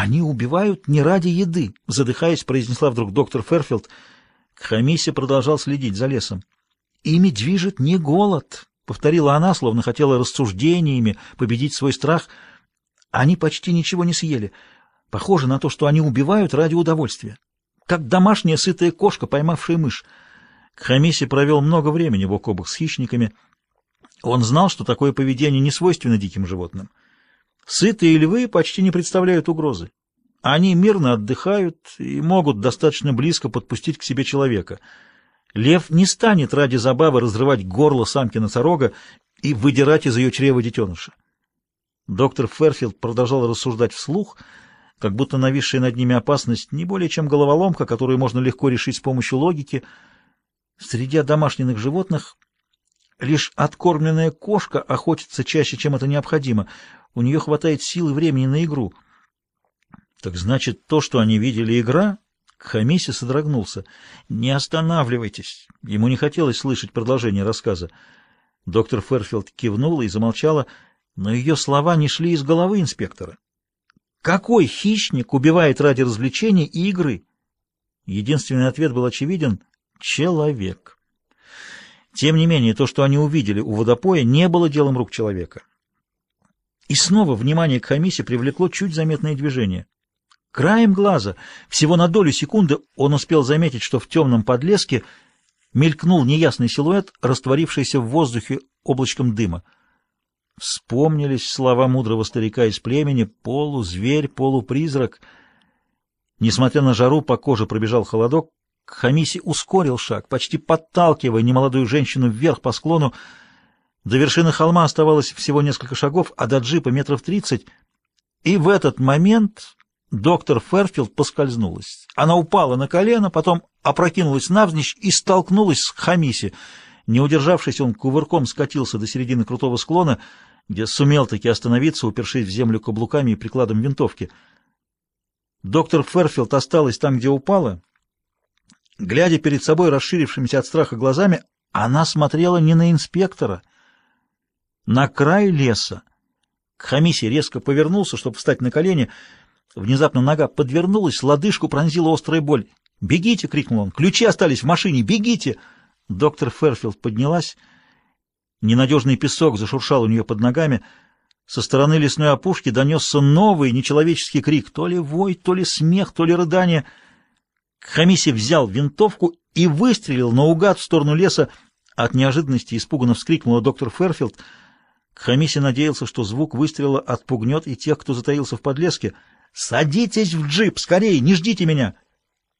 «Они убивают не ради еды», — задыхаясь, произнесла вдруг доктор Ферфилд. Хамиси продолжал следить за лесом. «Ими движет не голод», — повторила она, словно хотела рассуждениями победить свой страх. «Они почти ничего не съели. Похоже на то, что они убивают ради удовольствия. Как домашняя сытая кошка, поймавшая мышь. Хамиси провел много времени бок о с хищниками. Он знал, что такое поведение не свойственно диким животным. Сытые львы почти не представляют угрозы. Они мирно отдыхают и могут достаточно близко подпустить к себе человека. Лев не станет ради забавы разрывать горло самки носорога и выдирать из ее чрева детеныша. Доктор Ферфилд продолжал рассуждать вслух, как будто нависшая над ними опасность не более чем головоломка, которую можно легко решить с помощью логики. Среди домашних животных лишь откормленная кошка охотится чаще, чем это необходимо. У нее хватает сил и времени на игру — так значит, то, что они видели, игра? Хамиси содрогнулся. Не останавливайтесь. Ему не хотелось слышать продолжение рассказа. Доктор Ферфилд кивнула и замолчала, но ее слова не шли из головы инспектора. Какой хищник убивает ради развлечения и игры? Единственный ответ был очевиден — человек. Тем не менее, то, что они увидели у водопоя, не было делом рук человека. И снова внимание к Хамисе привлекло чуть заметное движение — Краем глаза, всего на долю секунды, он успел заметить, что в темном подлеске мелькнул неясный силуэт, растворившийся в воздухе облачком дыма. Вспомнились слова мудрого старика из племени «полузверь, полупризрак». Несмотря на жару, по коже пробежал холодок. Хамиси ускорил шаг, почти подталкивая немолодую женщину вверх по склону. До вершины холма оставалось всего несколько шагов, а до джипа метров тридцать. И в этот момент Доктор Ферфилд поскользнулась. Она упала на колено, потом опрокинулась навзничь и столкнулась с Хамиси. Не удержавшись, он кувырком скатился до середины крутого склона, где сумел таки остановиться, упершись в землю каблуками и прикладом винтовки. Доктор Ферфилд осталась там, где упала. Глядя перед собой расширившимися от страха глазами, она смотрела не на инспектора, на край леса. Хамиси резко повернулся, чтобы встать на колени — Внезапно нога подвернулась, лодыжку пронзила острая боль. «Бегите!» — крикнул он. «Ключи остались в машине! Бегите!» Доктор Ферфилд поднялась. Ненадежный песок зашуршал у нее под ногами. Со стороны лесной опушки донесся новый нечеловеческий крик. То ли вой, то ли смех, то ли рыдание. Хамиси взял винтовку и выстрелил наугад в сторону леса. От неожиданности испуганно вскрикнула доктор Ферфилд. Хамиси надеялся, что звук выстрела отпугнет и тех, кто затаился в подлеске — «Садитесь в джип! Скорее! Не ждите меня!»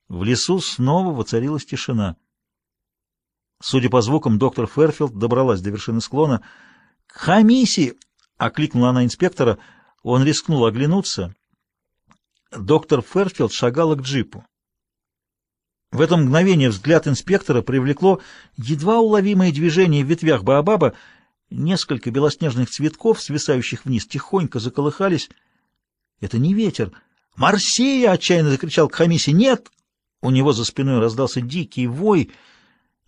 В лесу снова воцарилась тишина. Судя по звукам, доктор Ферфилд добралась до вершины склона. «Хамиси!» — окликнула она инспектора. Он рискнул оглянуться. Доктор Ферфилд шагала к джипу. В это мгновение взгляд инспектора привлекло едва уловимое движение в ветвях Баобаба. Несколько белоснежных цветков, свисающих вниз, тихонько заколыхались — это не ветер. «Марсия!» — отчаянно закричал Кхамиси. «Нет!» У него за спиной раздался дикий вой.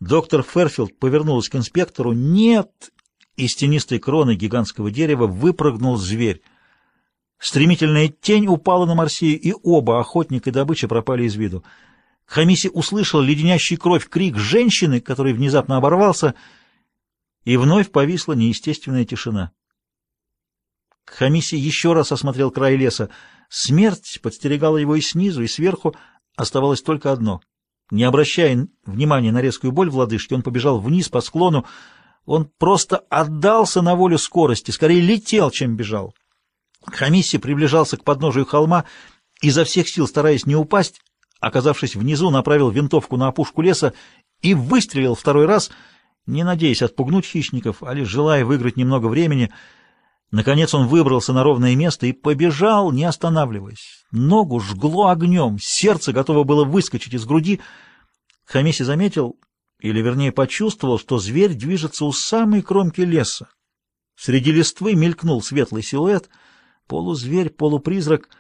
Доктор Ферфилд повернулась к инспектору. «Нет!» Из тенистой кроны гигантского дерева выпрыгнул зверь. Стремительная тень упала на Марсию, и оба, охотник и добыча, пропали из виду. Хамиси услышал леденящий кровь крик женщины, который внезапно оборвался, и вновь повисла неестественная тишина. Хамиси еще раз осмотрел край леса. Смерть подстерегала его и снизу, и сверху. Оставалось только одно. Не обращая внимания на резкую боль в лодыжке, он побежал вниз по склону. Он просто отдался на волю скорости, скорее летел, чем бежал. Хамиси приближался к подножию холма, изо всех сил стараясь не упасть, оказавшись внизу, направил винтовку на опушку леса и выстрелил второй раз, не надеясь отпугнуть хищников, а лишь желая выиграть немного времени — Наконец он выбрался на ровное место и побежал, не останавливаясь. Ногу жгло огнем, сердце готово было выскочить из груди. Хамиси заметил, или вернее почувствовал, что зверь движется у самой кромки леса. Среди листвы мелькнул светлый силуэт, полузверь, полупризрак.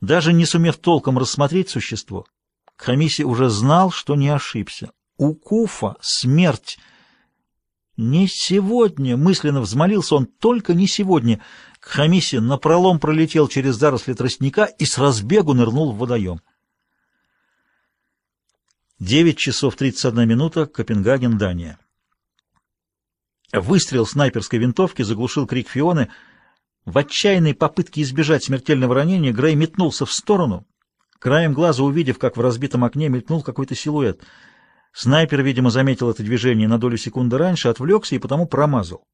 Даже не сумев толком рассмотреть существо, Хамиси уже знал, что не ошибся. У Куфа смерть — «Не сегодня!» — мысленно взмолился он, «только не сегодня!» Кхамиси напролом пролетел через заросли тростника и с разбегу нырнул в водоем. 9 часов 31 минута, Копенгаген, Дания. Выстрел снайперской винтовки заглушил крик Фионы. В отчаянной попытке избежать смертельного ранения Грей метнулся в сторону, краем глаза увидев, как в разбитом окне мелькнул какой-то силуэт. Снайпер, видимо, заметил это движение на долю секунды раньше, отвлекся и потому промазал.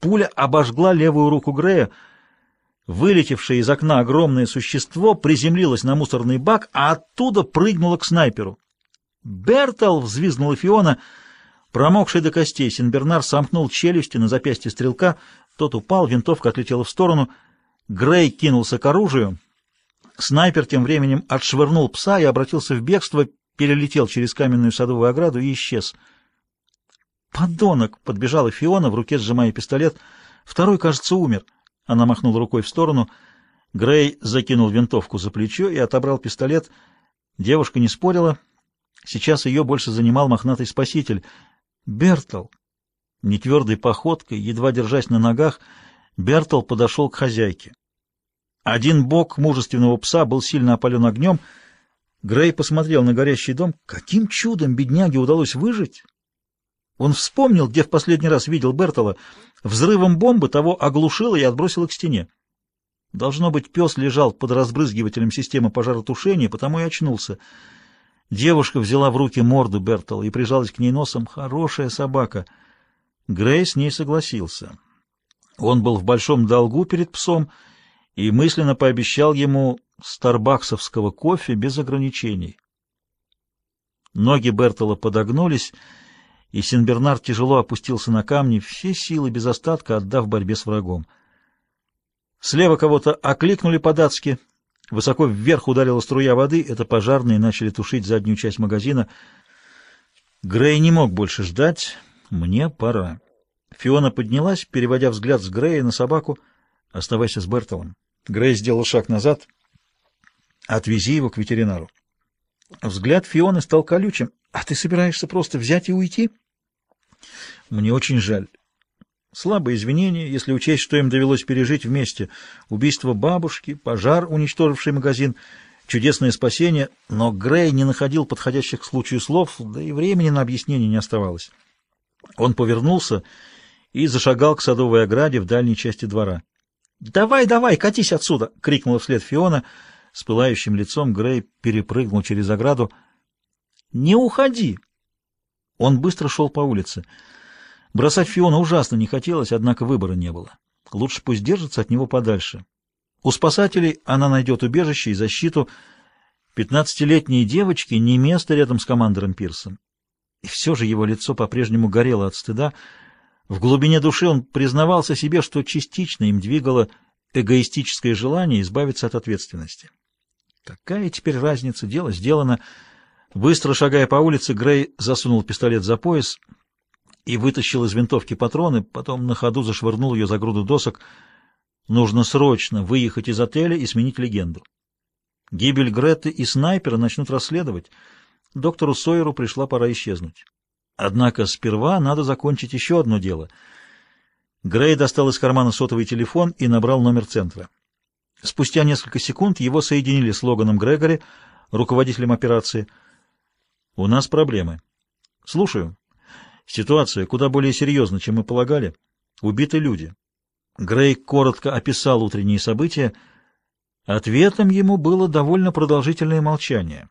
Пуля обожгла левую руку Грея. Вылетевшее из окна огромное существо приземлилось на мусорный бак, а оттуда прыгнуло к снайперу. «Бертл!» — взвизгнула Фиона. Промокший до костей Синбернар сомкнул челюсти на запястье стрелка. Тот упал, винтовка отлетела в сторону. Грей кинулся к оружию. Снайпер тем временем отшвырнул пса и обратился в бегство, перелетел через каменную садовую ограду и исчез. «Подонок!» — подбежала Фиона, в руке сжимая пистолет. «Второй, кажется, умер». Она махнула рукой в сторону. Грей закинул винтовку за плечо и отобрал пистолет. Девушка не спорила. Сейчас ее больше занимал мохнатый спаситель. «Бертл!» Нетвердой походкой, едва держась на ногах, Бертл подошел к хозяйке. Один бок мужественного пса был сильно опален огнем. Грей посмотрел на горящий дом. Каким чудом бедняге удалось выжить? Он вспомнил, где в последний раз видел Бертола. Взрывом бомбы того оглушило и отбросило к стене. Должно быть, пес лежал под разбрызгивателем системы пожаротушения, потому и очнулся. Девушка взяла в руки морду Бертола и прижалась к ней носом. Хорошая собака. Грей с ней согласился. Он был в большом долгу перед псом и мысленно пообещал ему старбаксовского кофе без ограничений. Ноги Бертола подогнулись, и Синбернар тяжело опустился на камни, все силы без остатка отдав борьбе с врагом. Слева кого-то окликнули по-датски. Высоко вверх ударила струя воды, это пожарные начали тушить заднюю часть магазина. Грей не мог больше ждать. Мне пора. Фиона поднялась, переводя взгляд с Грея на собаку. «Оставайся с Бертолом». Грей сделал шаг назад. «Отвези его к ветеринару». Взгляд Фионы стал колючим. «А ты собираешься просто взять и уйти?» «Мне очень жаль. Слабые извинения, если учесть, что им довелось пережить вместе. Убийство бабушки, пожар, уничтоживший магазин, чудесное спасение. Но Грей не находил подходящих к случаю слов, да и времени на объяснение не оставалось. Он повернулся и зашагал к садовой ограде в дальней части двора. «Давай, давай, катись отсюда!» — крикнула вслед Фиона. С пылающим лицом Грей перепрыгнул через ограду. «Не уходи!» Он быстро шел по улице. Бросать Фиона ужасно не хотелось, однако выбора не было. Лучше пусть держится от него подальше. У спасателей она найдет убежище и защиту. Пятнадцатилетней девочке не место рядом с командором Пирсом. И все же его лицо по-прежнему горело от стыда. В глубине души он признавался себе, что частично им двигало эгоистическое желание избавиться от ответственности. Какая теперь разница? Дело сделано. Быстро шагая по улице, Грей засунул пистолет за пояс — и вытащил из винтовки патроны, потом на ходу зашвырнул ее за груду досок. Нужно срочно выехать из отеля и сменить легенду. Гибель Греты и снайпера начнут расследовать. Доктору Сойеру пришла пора исчезнуть. Однако сперва надо закончить еще одно дело. Грей достал из кармана сотовый телефон и набрал номер центра. Спустя несколько секунд его соединили с Логаном Грегори, руководителем операции. «У нас проблемы». «Слушаю». Ситуация куда более серьезна, чем мы полагали. Убиты люди. Грей коротко описал утренние события. Ответом ему было довольно продолжительное молчание.